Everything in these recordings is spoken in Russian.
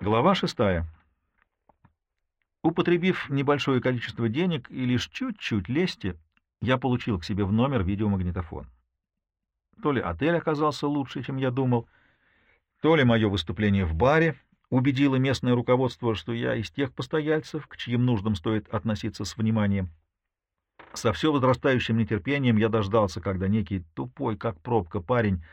Глава шестая. Употребив небольшое количество денег и лишь чуть-чуть лести, я получил к себе в номер видеомагнитофон. То ли отель оказался лучше, чем я думал, то ли мое выступление в баре убедило местное руководство, что я из тех постояльцев, к чьим нуждам стоит относиться с вниманием. Со все возрастающим нетерпением я дождался, когда некий тупой, как пробка, парень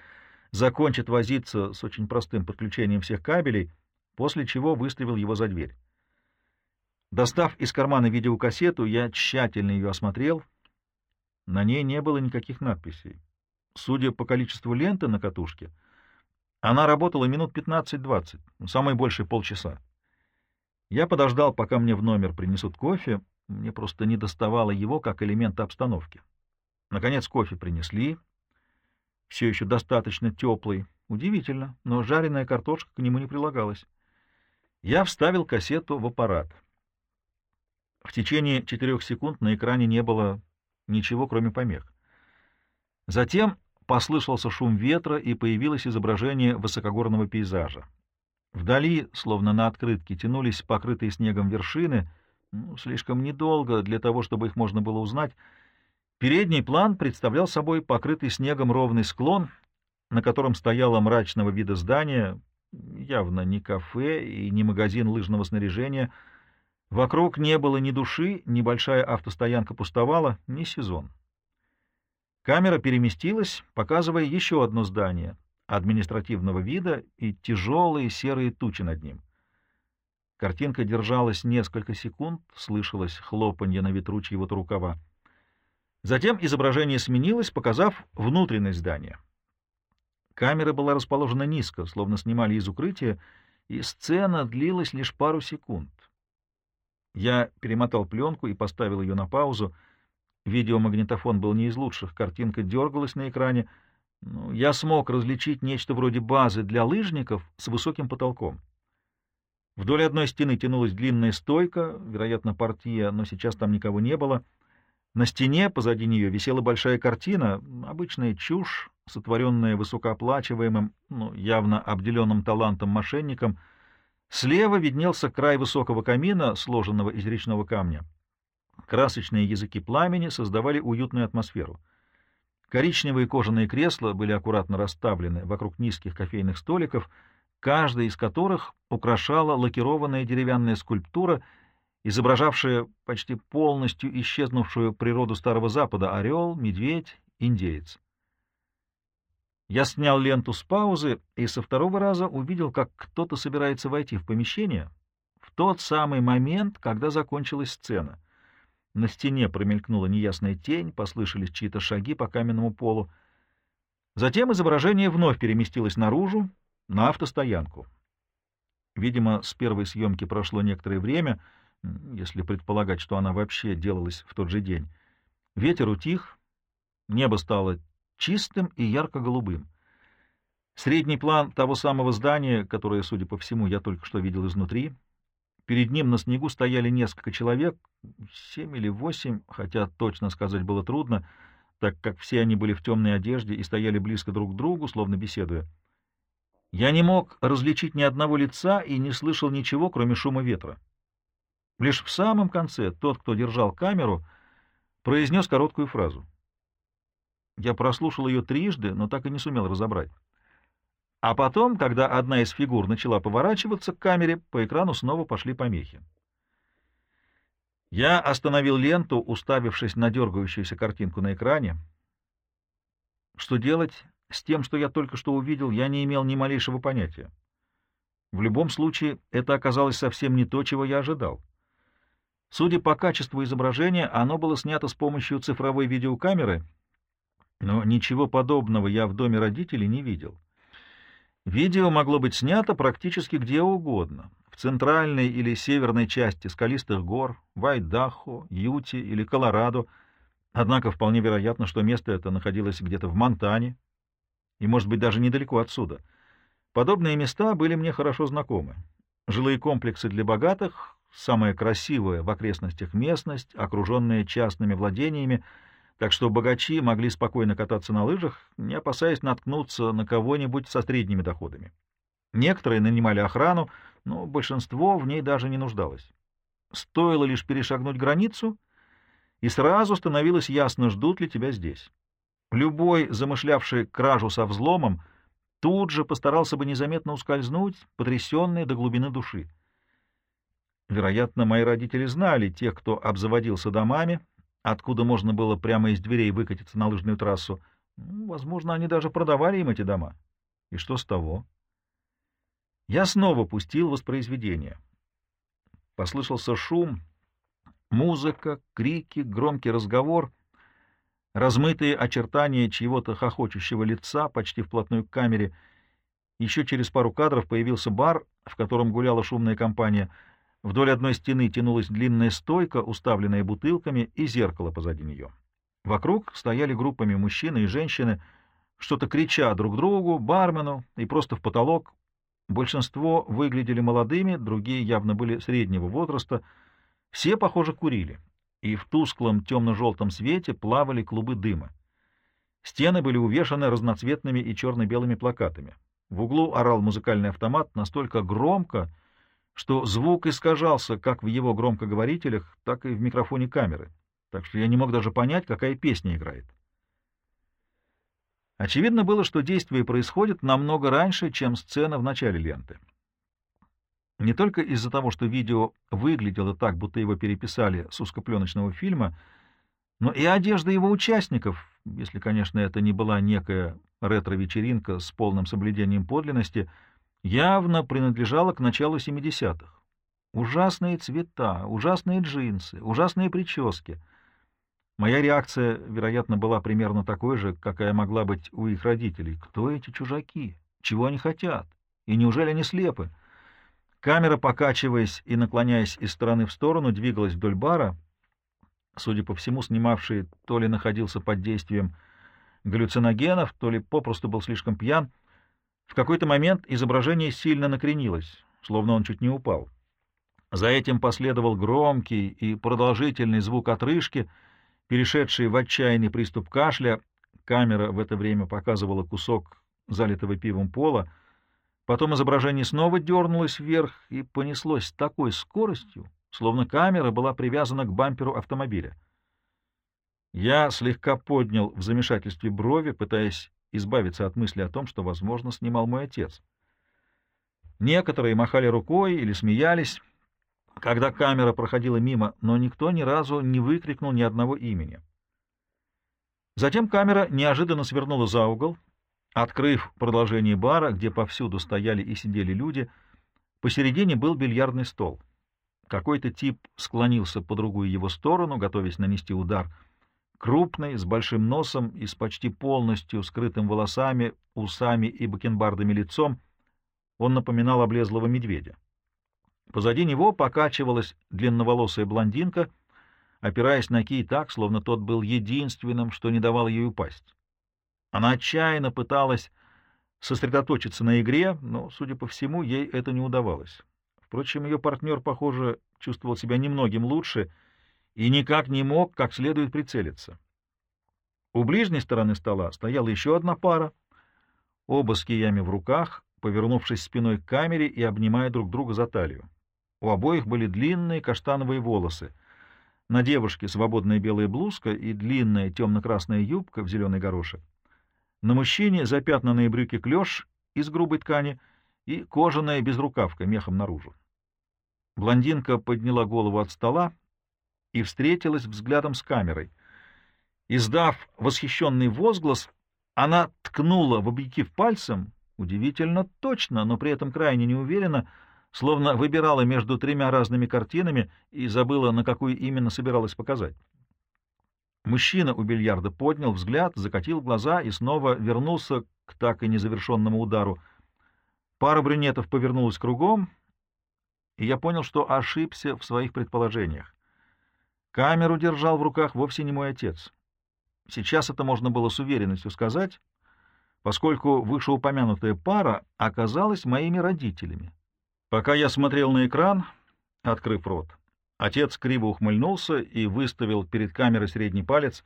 закончит возиться с очень простым подключением всех кабелей — после чего выставил его за дверь. Достав из кармана видеокассету, я тщательно ее осмотрел. На ней не было никаких надписей. Судя по количеству ленты на катушке, она работала минут 15-20, самое большее полчаса. Я подождал, пока мне в номер принесут кофе, мне просто не доставало его как элемента обстановки. Наконец кофе принесли, все еще достаточно теплый. Удивительно, но жареная картошка к нему не прилагалась. Я вставил кассету в аппарат. В течение четырех секунд на экране не было ничего, кроме помех. Затем послышался шум ветра, и появилось изображение высокогорного пейзажа. Вдали, словно на открытке, тянулись покрытые снегом вершины, ну, слишком недолго для того, чтобы их можно было узнать. Передний план представлял собой покрытый снегом ровный склон, на котором стояло мрачного вида здание, явно не кафе и не магазин лыжного снаряжения. Вокруг не было ни души, небольшая автостоянка пустовала, ни сезон. Камера переместилась, показывая еще одно здание административного вида и тяжелые серые тучи над ним. Картинка держалась несколько секунд, слышалось хлопанье на ветру чьего-то рукава. Затем изображение сменилось, показав внутренность здания. Камера была расположена низко, словно снимали из укрытия, и сцена длилась лишь пару секунд. Я перемотал пленку и поставил ее на паузу. Видеомагнитофон был не из лучших, картинка дергалась на экране. Ну, я смог различить нечто вроде базы для лыжников с высоким потолком. Вдоль одной стены тянулась длинная стойка, вероятно, партия, но сейчас там никого не было. На стене позади нее висела большая картина, обычная чушь, сотворенная высокооплачиваемым, ну, явно обделенным талантом мошенником, слева виднелся край высокого камина, сложенного из речного камня. Красочные языки пламени создавали уютную атмосферу. Коричневые кожаные кресла были аккуратно расставлены вокруг низких кофейных столиков, каждый из которых украшала лакированная деревянная скульптура, изображавшая почти полностью исчезнувшую природу Старого Запада — орел, медведь, индеец. Я снял ленту с паузы и со второго раза увидел, как кто-то собирается войти в помещение в тот самый момент, когда закончилась сцена. На стене промелькнула неясная тень, послышались чьи-то шаги по каменному полу. Затем изображение вновь переместилось наружу, на автостоянку. Видимо, с первой съемки прошло некоторое время, если предполагать, что она вообще делалась в тот же день. Ветер утих, небо стало чистым и ярко-голубым. Средний план того самого здания, которое, судя по всему, я только что видел изнутри. Перед ним на снегу стояли несколько человек, семь или восемь, хотя точно сказать было трудно, так как все они были в темной одежде и стояли близко друг к другу, словно беседуя. Я не мог различить ни одного лица и не слышал ничего, кроме шума ветра. Лишь в самом конце тот, кто держал камеру, произнес короткую фразу. Я прослушал ее трижды, но так и не сумел разобрать. А потом, когда одна из фигур начала поворачиваться к камере, по экрану снова пошли помехи. Я остановил ленту, уставившись на дергающуюся картинку на экране. Что делать с тем, что я только что увидел, я не имел ни малейшего понятия. В любом случае, это оказалось совсем не то, чего я ожидал. Судя по качеству изображения, оно было снято с помощью цифровой видеокамеры — но ничего подобного я в доме родителей не видел. Видео могло быть снято практически где угодно, в центральной или северной части скалистых гор, в Айдахо, Юте или Колорадо, однако вполне вероятно, что место это находилось где-то в Монтане и, может быть, даже недалеко отсюда. Подобные места были мне хорошо знакомы. Жилые комплексы для богатых, самая красивая в окрестностях местность, окруженная частными владениями — так что богачи могли спокойно кататься на лыжах, не опасаясь наткнуться на кого-нибудь со средними доходами. Некоторые нанимали охрану, но большинство в ней даже не нуждалось. Стоило лишь перешагнуть границу, и сразу становилось ясно, ждут ли тебя здесь. Любой, замышлявший кражу со взломом, тут же постарался бы незаметно ускользнуть, потрясенный до глубины души. Вероятно, мои родители знали тех, кто обзаводился домами, откуда можно было прямо из дверей выкатиться на лыжную трассу. Возможно, они даже продавали им эти дома. И что с того? Я снова пустил воспроизведение. Послышался шум, музыка, крики, громкий разговор, размытые очертания чьего-то хохочущего лица почти вплотную к камере. Еще через пару кадров появился бар, в котором гуляла шумная компания — Вдоль одной стены тянулась длинная стойка, уставленная бутылками, и зеркало позади нее. Вокруг стояли группами мужчины и женщины, что-то крича друг другу, бармену и просто в потолок. Большинство выглядели молодыми, другие явно были среднего возраста. Все, похоже, курили, и в тусклом темно-желтом свете плавали клубы дыма. Стены были увешаны разноцветными и черно-белыми плакатами. В углу орал музыкальный автомат настолько громко, что звук искажался как в его громкоговорителях, так и в микрофоне камеры, так что я не мог даже понять, какая песня играет. Очевидно было, что действие происходит намного раньше, чем сцена в начале ленты. Не только из-за того, что видео выглядело так, будто его переписали с узкопленочного фильма, но и одежда его участников, если, конечно, это не была некая ретро-вечеринка с полным соблюдением подлинности — явно принадлежала к началу 70-х. Ужасные цвета, ужасные джинсы, ужасные прически. Моя реакция, вероятно, была примерно такой же, какая могла быть у их родителей. Кто эти чужаки? Чего они хотят? И неужели они слепы? Камера, покачиваясь и наклоняясь из стороны в сторону, двигалась вдоль бара. Судя по всему, снимавший то ли находился под действием галлюциногенов, то ли попросту был слишком пьян — в какой-то момент изображение сильно накренилось, словно он чуть не упал. За этим последовал громкий и продолжительный звук отрыжки, перешедший в отчаянный приступ кашля. Камера в это время показывала кусок залитого пивом пола. Потом изображение снова дернулось вверх и понеслось с такой скоростью, словно камера была привязана к бамперу автомобиля. Я слегка поднял в замешательстве брови, пытаясь избавиться от мысли о том, что, возможно, снимал мой отец. Некоторые махали рукой или смеялись, когда камера проходила мимо, но никто ни разу не выкрикнул ни одного имени. Затем камера неожиданно свернула за угол, открыв продолжение бара, где повсюду стояли и сидели люди. Посередине был бильярдный стол. Какой-то тип склонился по другую его сторону, готовясь нанести удар — Крупный, с большим носом и с почти полностью скрытым волосами, усами и бакенбардами лицом, он напоминал облезлого медведя. Позади него покачивалась длинноволосая блондинка, опираясь на кий так, словно тот был единственным, что не давал ей упасть. Она отчаянно пыталась сосредоточиться на игре, но, судя по всему, ей это не удавалось. Впрочем, ее партнер, похоже, чувствовал себя немногим лучше — и никак не мог как следует прицелиться. У ближней стороны стола стояла еще одна пара, оба с киями в руках, повернувшись спиной к камере и обнимая друг друга за талию. У обоих были длинные каштановые волосы. На девушке свободная белая блузка и длинная темно-красная юбка в зеленый горошек. На мужчине запятнанные брюки клеш из грубой ткани и кожаная безрукавка мехом наружу. Блондинка подняла голову от стола, и встретилась взглядом с камерой. Издав восхищенный возглас, она ткнула в объектив пальцем, удивительно точно, но при этом крайне неуверенно, словно выбирала между тремя разными картинами и забыла, на какую именно собиралась показать. Мужчина у бильярда поднял взгляд, закатил глаза и снова вернулся к так и незавершенному удару. Пара брюнетов повернулась кругом, и я понял, что ошибся в своих предположениях. Камеру держал в руках вовсе не мой отец. Сейчас это можно было с уверенностью сказать, поскольку вышеупомянутая пара оказалась моими родителями. Пока я смотрел на экран, открыв рот, отец криво ухмыльнулся и выставил перед камерой средний палец.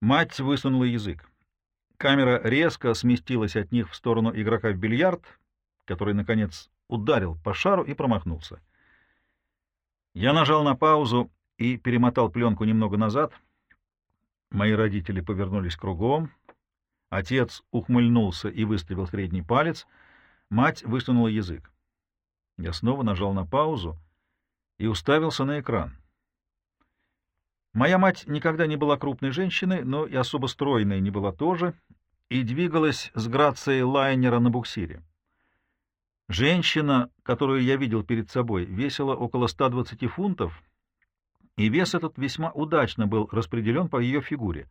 Мать высунула язык. Камера резко сместилась от них в сторону игрока в бильярд, который, наконец, ударил по шару и промахнулся. Я нажал на паузу и перемотал пленку немного назад. Мои родители повернулись кругом. Отец ухмыльнулся и выставил средний палец. Мать высунула язык. Я снова нажал на паузу и уставился на экран. Моя мать никогда не была крупной женщиной, но и особо стройной не была тоже, и двигалась с грацией лайнера на буксире. Женщина, которую я видел перед собой, весила около 120 фунтов, и вес этот весьма удачно был распределен по ее фигуре.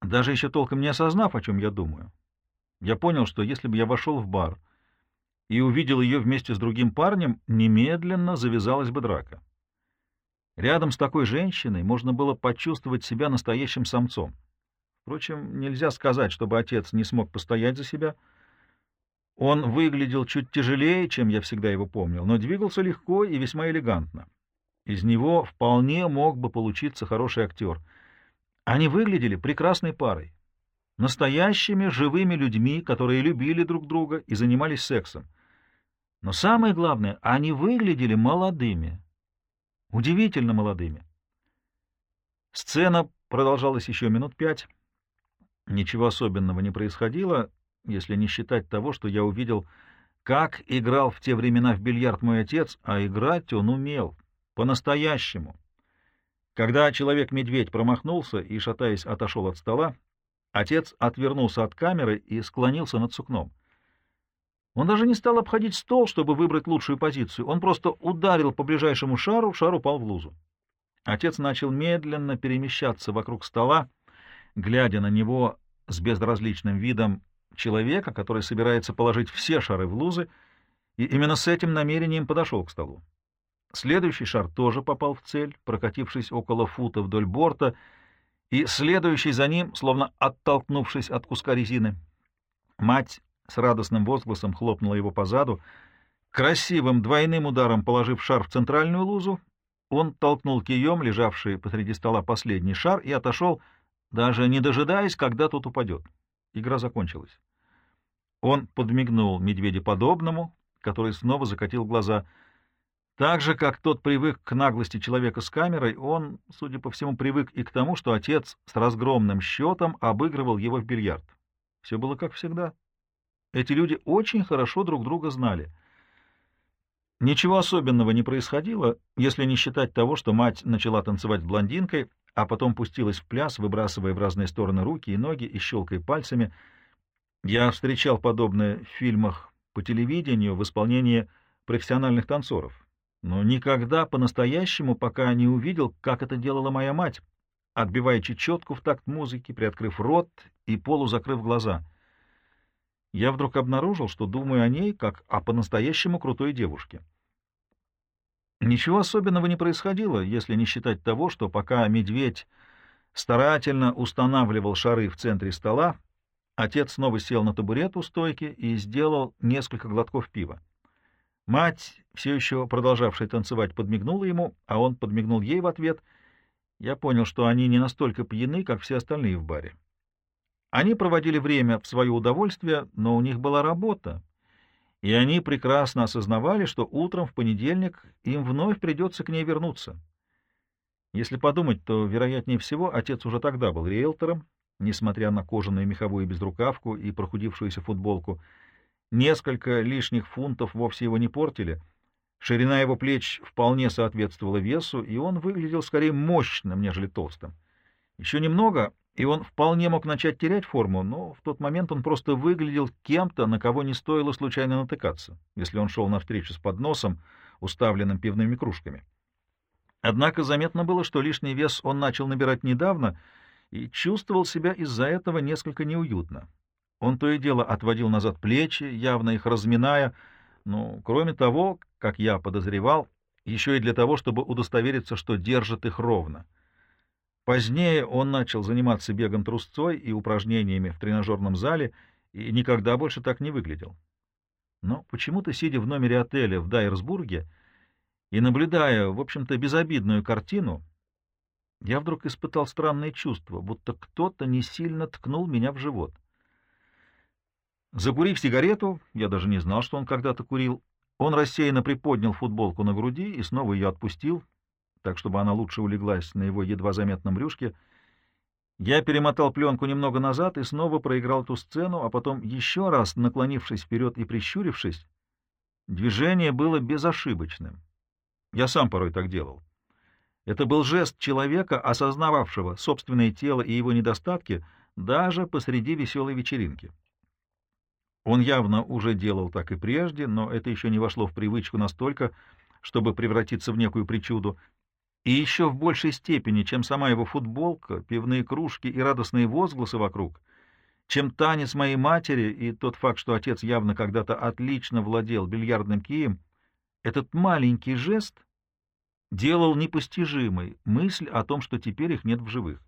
Даже еще толком не осознав, о чем я думаю, я понял, что если бы я вошел в бар и увидел ее вместе с другим парнем, немедленно завязалась бы драка. Рядом с такой женщиной можно было почувствовать себя настоящим самцом. Впрочем, нельзя сказать, чтобы отец не смог постоять за себя — он выглядел чуть тяжелее, чем я всегда его помнил, но двигался легко и весьма элегантно. Из него вполне мог бы получиться хороший актер. Они выглядели прекрасной парой, настоящими живыми людьми, которые любили друг друга и занимались сексом. Но самое главное, они выглядели молодыми, удивительно молодыми. Сцена продолжалась еще минут пять. Ничего особенного не происходило, если не считать того, что я увидел, как играл в те времена в бильярд мой отец, а играть он умел, по-настоящему. Когда человек-медведь промахнулся и, шатаясь, отошел от стола, отец отвернулся от камеры и склонился над сукном. Он даже не стал обходить стол, чтобы выбрать лучшую позицию. Он просто ударил по ближайшему шару, шар упал в лузу. Отец начал медленно перемещаться вокруг стола, глядя на него с безразличным видом человека, который собирается положить все шары в лузы, и именно с этим намерением подошел к столу. Следующий шар тоже попал в цель, прокатившись около фута вдоль борта, и следующий за ним, словно оттолкнувшись от куска резины. Мать с радостным возгласом хлопнула его по заду. Красивым двойным ударом положив шар в центральную лузу, он толкнул кием, лежавший посреди стола последний шар, и отошел, даже не дожидаясь, когда тот упадет. Игра закончилась. Он подмигнул медведеподобному, который снова закатил глаза. Так же, как тот привык к наглости человека с камерой, он, судя по всему, привык и к тому, что отец с разгромным счетом обыгрывал его в бильярд. Все было как всегда. Эти люди очень хорошо друг друга знали. Ничего особенного не происходило, если не считать того, что мать начала танцевать блондинкой, а потом пустилась в пляс, выбрасывая в разные стороны руки и ноги и щелкая пальцами. Я встречал подобное в фильмах по телевидению в исполнении профессиональных танцоров, но никогда по-настоящему пока не увидел, как это делала моя мать, отбивая чечетку в такт музыки, приоткрыв рот и полузакрыв глаза. Я вдруг обнаружил, что думаю о ней как о по-настоящему крутой девушке. Ничего особенного не происходило, если не считать того, что пока медведь старательно устанавливал шары в центре стола, отец снова сел на табурет у стойки и сделал несколько глотков пива. Мать, все еще продолжавшая танцевать, подмигнула ему, а он подмигнул ей в ответ. Я понял, что они не настолько пьяны, как все остальные в баре. Они проводили время в свое удовольствие, но у них была работа, и они прекрасно осознавали, что утром в понедельник им вновь придется к ней вернуться. Если подумать, то, вероятнее всего, отец уже тогда был риэлтором, несмотря на кожаную меховую безрукавку и прохудившуюся футболку. Несколько лишних фунтов вовсе его не портили. Ширина его плеч вполне соответствовала весу, и он выглядел скорее мощным, нежели толстым. Еще немного, и он вполне мог начать терять форму, но в тот момент он просто выглядел кем-то, на кого не стоило случайно натыкаться, если он шел навстречу с подносом, уставленным пивными кружками. Однако заметно было, что лишний вес он начал набирать недавно и чувствовал себя из-за этого несколько неуютно. Он то и дело отводил назад плечи, явно их разминая, но, кроме того, как я подозревал, еще и для того, чтобы удостовериться, что держит их ровно — Позднее он начал заниматься бегом трусцой и упражнениями в тренажерном зале и никогда больше так не выглядел. Но почему-то, сидя в номере отеля в Дайерсбурге и наблюдая, в общем-то, безобидную картину, я вдруг испытал странное чувство, будто кто-то не сильно ткнул меня в живот. Закурив сигарету, я даже не знал, что он когда-то курил, Он рассеянно приподнял футболку на груди и снова ее отпустил, так чтобы она лучше улеглась на его едва заметном брюшке. Я перемотал пленку немного назад и снова проиграл ту сцену, а потом еще раз, наклонившись вперед и прищурившись, движение было безошибочным. Я сам порой так делал. Это был жест человека, осознававшего собственное тело и его недостатки даже посреди веселой вечеринки. Он явно уже делал так и прежде, но это еще не вошло в привычку настолько, чтобы превратиться в некую причуду. И еще в большей степени, чем сама его футболка, пивные кружки и радостные возгласы вокруг, чем танец моей матери и тот факт, что отец явно когда-то отлично владел бильярдным кием, этот маленький жест делал непостижимой мысль о том, что теперь их нет в живых.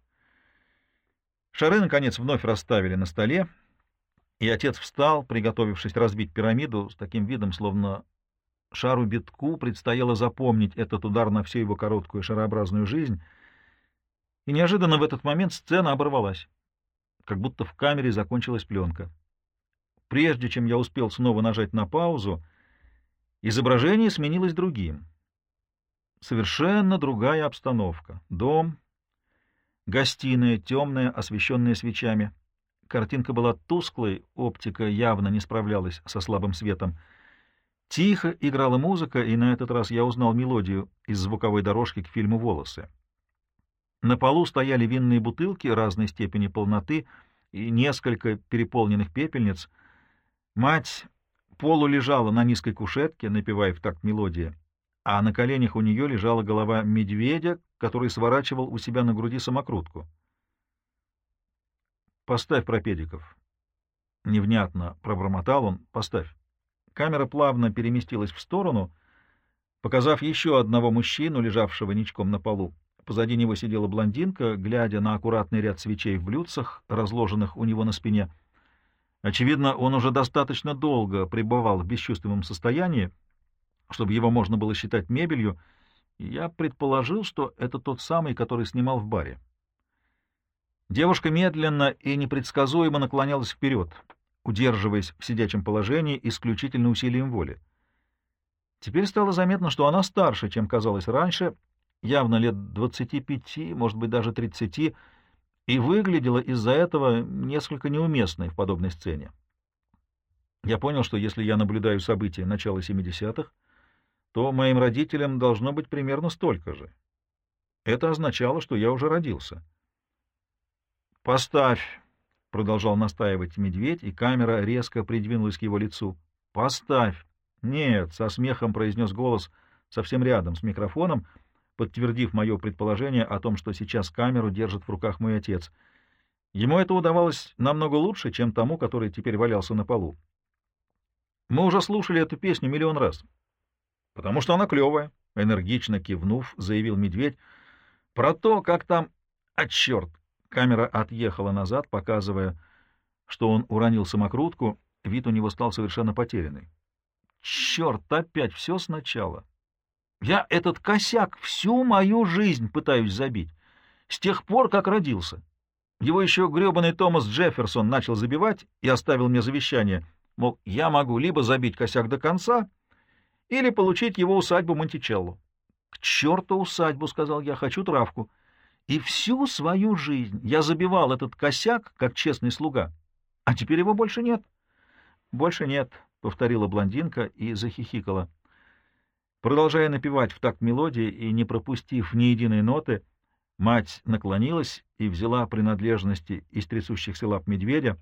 Шары, наконец, вновь расставили на столе, и отец встал, приготовившись разбить пирамиду, с таким видом, словно шару битку предстояло запомнить этот удар на всю его короткую шарообразную жизнь. И неожиданно в этот момент сцена оборвалась, как будто в камере закончилась пленка. Прежде чем я успел снова нажать на паузу, изображение сменилось другим. Совершенно другая обстановка. Дом, гостиная, темная, освещенная свечами — Картинка была тусклой, оптика явно не справлялась со слабым светом. Тихо играла музыка, и на этот раз я узнал мелодию из звуковой дорожки к фильму «Волосы». На полу стояли винные бутылки разной степени полноты и несколько переполненных пепельниц. Мать полу лежала на низкой кушетке, напевая в такт мелодии, а на коленях у нее лежала голова медведя, который сворачивал у себя на груди самокрутку. Поставь пропедиков. Невнятно пробормотал он. Поставь. Камера плавно переместилась в сторону, показав еще одного мужчину, лежавшего ничком на полу. Позади него сидела блондинка, глядя на аккуратный ряд свечей в блюдцах, разложенных у него на спине. Очевидно, он уже достаточно долго пребывал в бесчувственном состоянии, чтобы его можно было считать мебелью, я предположил, что это тот самый, который снимал в баре. Девушка медленно и непредсказуемо наклонялась вперед, удерживаясь в сидячем положении исключительно усилием воли. Теперь стало заметно, что она старше, чем казалось раньше, явно лет 25, может быть, даже 30, и выглядела из-за этого несколько неуместной в подобной сцене. Я понял, что если я наблюдаю события начала 70-х, то моим родителям должно быть примерно столько же. Это означало, что я уже родился. «Поставь!» — продолжал настаивать медведь, и камера резко придвинулась к его лицу. «Поставь!» «Нет!» — со смехом произнес голос совсем рядом с микрофоном, подтвердив мое предположение о том, что сейчас камеру держит в руках мой отец. Ему это удавалось намного лучше, чем тому, который теперь валялся на полу. Мы уже слушали эту песню миллион раз. — Потому что она клевая, — энергично кивнув, заявил медведь. — Про то, как там... А, черт! Камера отъехала назад, показывая, что он уронил самокрутку. Вид у него стал совершенно потерянный. «Черт, опять все сначала! Я этот косяк всю мою жизнь пытаюсь забить, с тех пор, как родился. Его еще гребаный Томас Джефферсон начал забивать и оставил мне завещание, мол, я могу либо забить косяк до конца, или получить его усадьбу Монтичелло. — К черту усадьбу, — сказал я, — хочу травку. — и всю свою жизнь я забивал этот косяк, как честный слуга. А теперь его больше нет. — Больше нет, — повторила блондинка и захихикала. Продолжая напевать в такт мелодии и не пропустив ни единой ноты, мать наклонилась и взяла принадлежности из трясущихся лап медведя.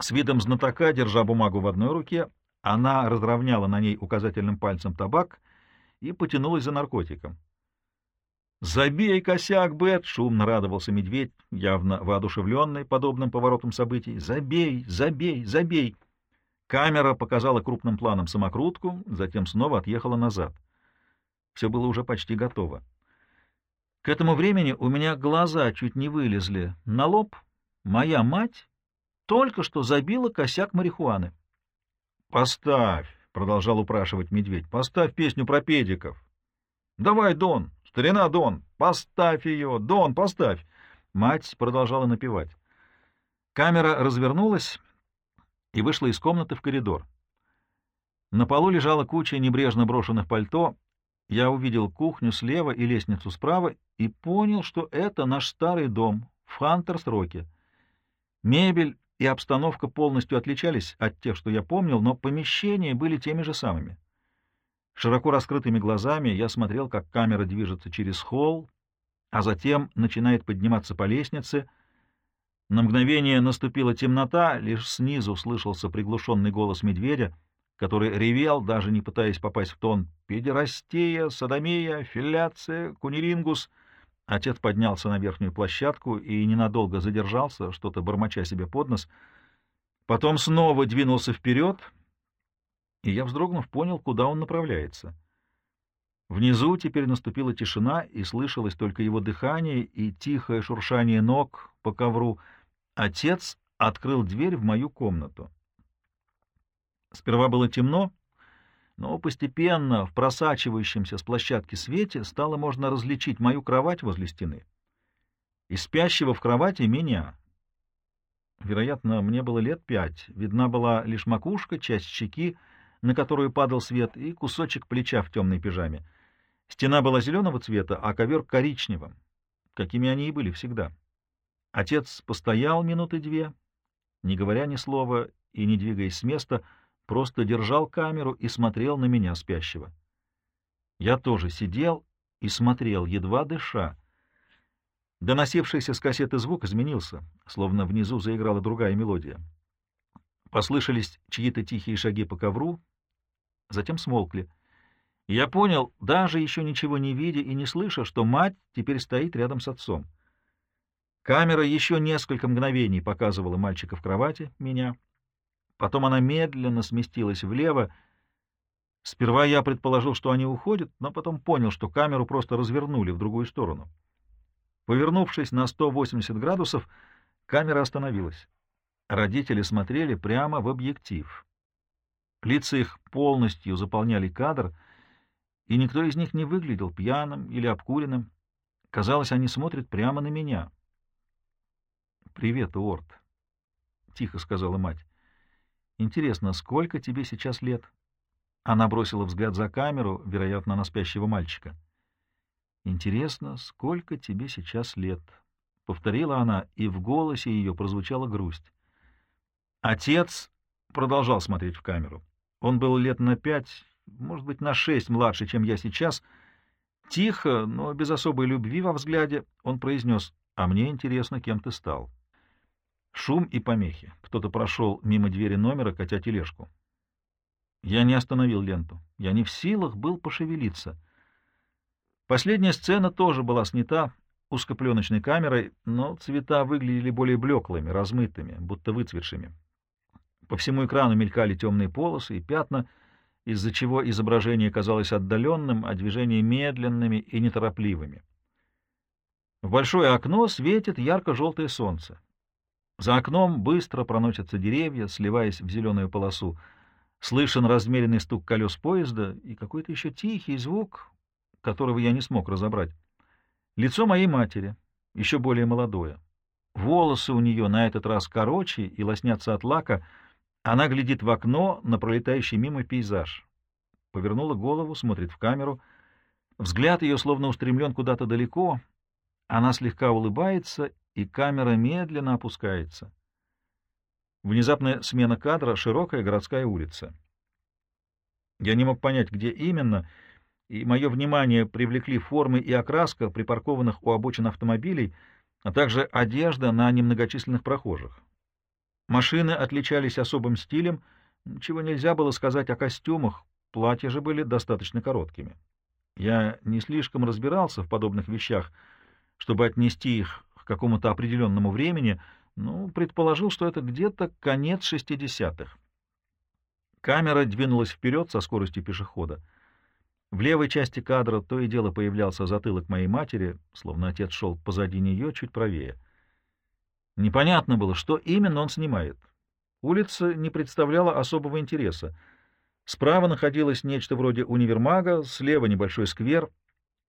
С видом знатока, держа бумагу в одной руке, она разровняла на ней указательным пальцем табак и потянулась за наркотиком. «Забей косяк, Бет!» — шумно радовался медведь, явно воодушевленный подобным поворотом событий. «Забей, забей, забей!» Камера показала крупным планом самокрутку, затем снова отъехала назад. Все было уже почти готово. К этому времени у меня глаза чуть не вылезли на лоб. Моя мать только что забила косяк марихуаны. «Поставь!» — продолжал упрашивать медведь. «Поставь песню про педиков!» «Давай, Дон!» «Старина, Дон, поставь ее! Дон, поставь!» Мать продолжала напевать. Камера развернулась и вышла из комнаты в коридор. На полу лежала куча небрежно брошенных пальто. Я увидел кухню слева и лестницу справа и понял, что это наш старый дом в Хантерс-Роке. Мебель и обстановка полностью отличались от тех, что я помнил, но помещения были теми же самыми. Широко раскрытыми глазами я смотрел, как камера движется через холл, а затем начинает подниматься по лестнице. На мгновение наступила темнота, лишь снизу слышался приглушенный голос медведя, который ревел, даже не пытаясь попасть в тон «Педерастия, садомия, филляция, кунилингус». Отец поднялся на верхнюю площадку и ненадолго задержался, что-то бормоча себе под нос. Потом снова двинулся вперед, и я, вздрогнув, понял, куда он направляется. Внизу теперь наступила тишина, и слышалось только его дыхание и тихое шуршание ног по ковру. Отец открыл дверь в мою комнату. Сперва было темно, но постепенно в просачивающемся с площадки свете стало можно различить мою кровать возле стены и спящего в кровати меня. Вероятно, мне было лет пять, видна была лишь макушка, часть щеки, на которую падал свет, и кусочек плеча в темной пижаме. Стена была зеленого цвета, а ковер — коричневым, какими они и были всегда. Отец постоял минуты две, не говоря ни слова и не двигаясь с места, — просто держал камеру и смотрел на меня, спящего. Я тоже сидел и смотрел, едва дыша. Доносившийся с кассеты звук изменился, словно внизу заиграла другая мелодия. Послышались чьи-то тихие шаги по ковру, затем смолкли. я понял, даже еще ничего не видя и не слыша, что мать теперь стоит рядом с отцом. Камера еще несколько мгновений показывала мальчика в кровати, меня — Потом она медленно сместилась влево. Сперва я предположил, что они уходят, но потом понял, что камеру просто развернули в другую сторону. Повернувшись на 180 градусов, камера остановилась. Родители смотрели прямо в объектив. Лица их полностью заполняли кадр, и никто из них не выглядел пьяным или обкуренным. Казалось, они смотрят прямо на меня. «Привет, Уорд», — тихо сказала мать. Интересно, сколько тебе сейчас лет? Она бросила взгляд за камеру, вероятно, на спящего мальчика. Интересно, сколько тебе сейчас лет? Повторила она, и в голосе ее прозвучала грусть. Отец продолжал смотреть в камеру. Он был лет на пять, может быть, на шесть младше, чем я сейчас. Тихо, но без особой любви во взгляде, он произнес, «А мне интересно, кем ты стал». Шум и помехи. Кто-то прошел мимо двери номера, катя тележку. Я не остановил ленту. Я не в силах был пошевелиться. Последняя сцена тоже была снята узкопленочной камерой, но цвета выглядели более блеклыми, размытыми, будто выцветшими. По всему экрану мелькали темные полосы и пятна, из-за чего изображение казалось отдаленным, а движения медленными и неторопливыми. В большое окно светит ярко-желтое солнце. За окном быстро проносятся деревья, сливаясь в зеленую полосу. Слышен размеренный стук колес поезда и какой-то еще тихий звук, которого я не смог разобрать. Лицо моей матери, еще более молодое. Волосы у нее на этот раз короче и лоснятся от лака. Она глядит в окно на пролетающий мимо пейзаж. Повернула голову, смотрит в камеру. Взгляд ее словно устремлен куда-то далеко. Она слегка улыбается и камера медленно опускается. Внезапная смена кадра — широкая городская улица. Я не мог понять, где именно, и мое внимание привлекли формы и окраска припаркованных у обочин автомобилей, а также одежда на немногочисленных прохожих. Машины отличались особым стилем, чего нельзя было сказать о костюмах, платья же были достаточно короткими. Я не слишком разбирался в подобных вещах, чтобы отнести их к какому-то определенному времени, ну, предположил, что это где-то конец 60-х. Камера двинулась вперед со скоростью пешехода. В левой части кадра то и дело появлялся затылок моей матери, словно отец шел позади нее, чуть правее. Непонятно было, что именно он снимает. Улица не представляла особого интереса. Справа находилось нечто вроде универмага, слева небольшой сквер.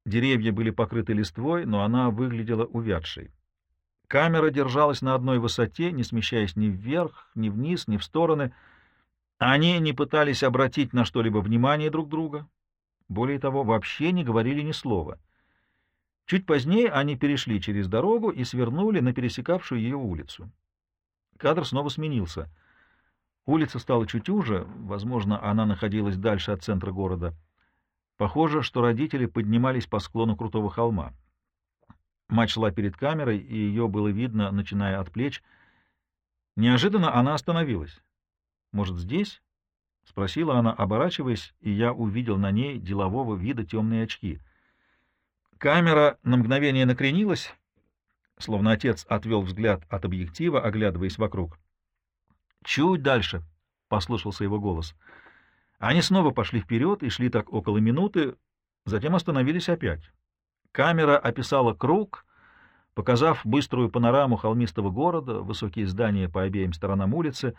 Деревья были покрыты листвой, но она выглядела увядшей. Камера держалась на одной высоте, не смещаясь ни вверх, ни вниз, ни в стороны. Они не пытались обратить на что-либо внимание друг друга, более того, вообще не говорили ни слова. Чуть позднее они перешли через дорогу и свернули на пересекавшую ее улицу. Кадр снова сменился. Улица стала чуть уже, возможно, она находилась дальше от центра города. Похоже, что родители поднимались по склону крутого холма. Мать шла перед камерой, и ее было видно, начиная от плеч. Неожиданно она остановилась. «Может, здесь?» — спросила она, оборачиваясь, и я увидел на ней делового вида темные очки. Камера на мгновение накренилась, словно отец отвел взгляд от объектива, оглядываясь вокруг. «Чуть дальше», — послышался его голос. Они снова пошли вперед и шли так около минуты, затем остановились опять. Камера описала круг, показав быструю панораму холмистого города, высокие здания по обеим сторонам улицы.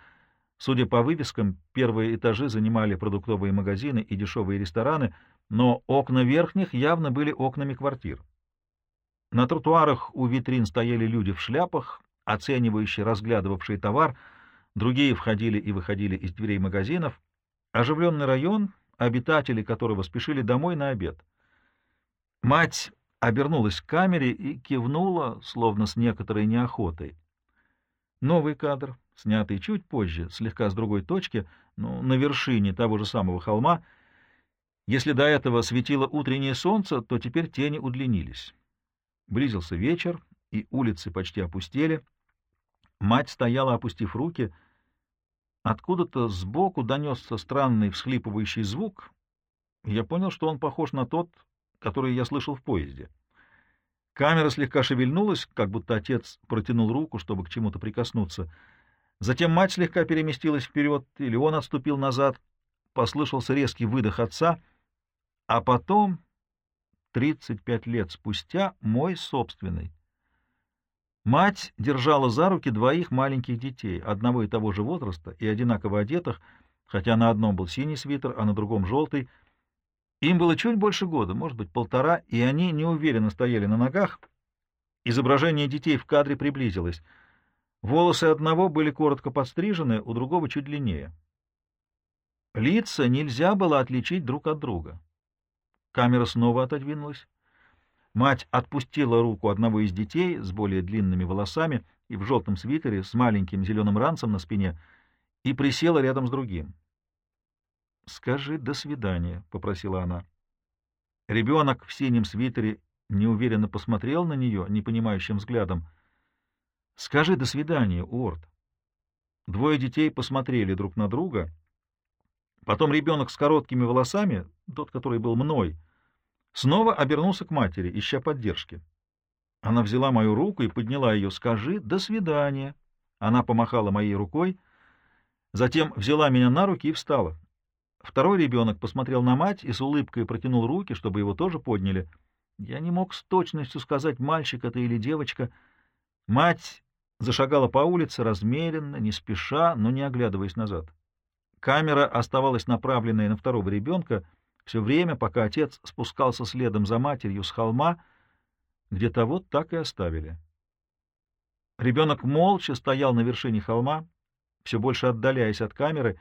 Судя по вывескам, первые этажи занимали продуктовые магазины и дешевые рестораны, но окна верхних явно были окнами квартир. На тротуарах у витрин стояли люди в шляпах, оценивающие, разглядывавшие товар, другие входили и выходили из дверей магазинов. Оживленный район, обитатели которого спешили домой на обед. Мать обернулась к камере и кивнула, словно с некоторой неохотой. Новый кадр, снятый чуть позже, слегка с другой точки, но на вершине того же самого холма. Если до этого светило утреннее солнце, то теперь тени удлинились. Близился вечер, и улицы почти опустели. Мать стояла, опустив руки. Откуда-то сбоку донесся странный всхлипывающий звук. Я понял, что он похож на тот, который я слышал в поезде. Камера слегка шевельнулась, как будто отец протянул руку, чтобы к чему-то прикоснуться. Затем мать слегка переместилась вперед, или он отступил назад. Послышался резкий выдох отца, а потом 35 лет спустя, мой собственный. Мать держала за руки двоих маленьких детей, одного и того же возраста и одинаково одетых, хотя на одном был синий свитер, а на другом — желтый. Им было чуть больше года, может быть, полтора, и они неуверенно стояли на ногах. Изображение детей в кадре приблизилось. Волосы одного были коротко подстрижены, у другого чуть длиннее. Лица нельзя было отличить друг от друга. Камера снова отодвинулась. Мать отпустила руку одного из детей с более длинными волосами и в желтом свитере с маленьким зеленым ранцем на спине и присела рядом с другим. «Скажи «до свидания», — попросила она. Ребенок в синем свитере неуверенно посмотрел на нее непонимающим взглядом. «Скажи «до свидания», Уорд». Двое детей посмотрели друг на друга. Потом ребенок с короткими волосами, тот, который был мной, — Снова обернулся к матери, ища поддержки. Она взяла мою руку и подняла ее. «Скажи «до свидания». Она помахала моей рукой, затем взяла меня на руки и встала. Второй ребенок посмотрел на мать и с улыбкой протянул руки, чтобы его тоже подняли. Я не мог с точностью сказать, мальчик это или девочка. Мать зашагала по улице размеренно, не спеша, но не оглядываясь назад. Камера оставалась направленной на второго ребенка — все время, пока отец спускался следом за матерью с холма, где того так и оставили. Ребенок молча стоял на вершине холма, все больше отдаляясь от камеры.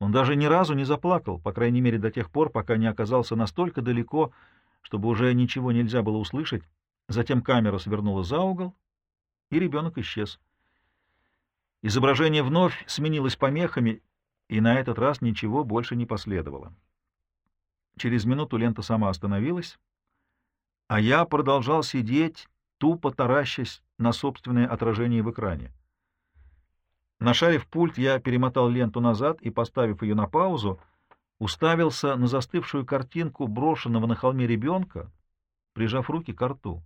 Он даже ни разу не заплакал, по крайней мере до тех пор, пока не оказался настолько далеко, чтобы уже ничего нельзя было услышать. Затем камера свернула за угол, и ребенок исчез. Изображение вновь сменилось помехами, и на этот раз ничего больше не последовало. Через минуту лента сама остановилась, а я продолжал сидеть, тупо таращась на собственное отражение в экране. Нашарив пульт, я перемотал ленту назад и, поставив ее на паузу, уставился на застывшую картинку брошенного на холме ребенка, прижав руки к рту.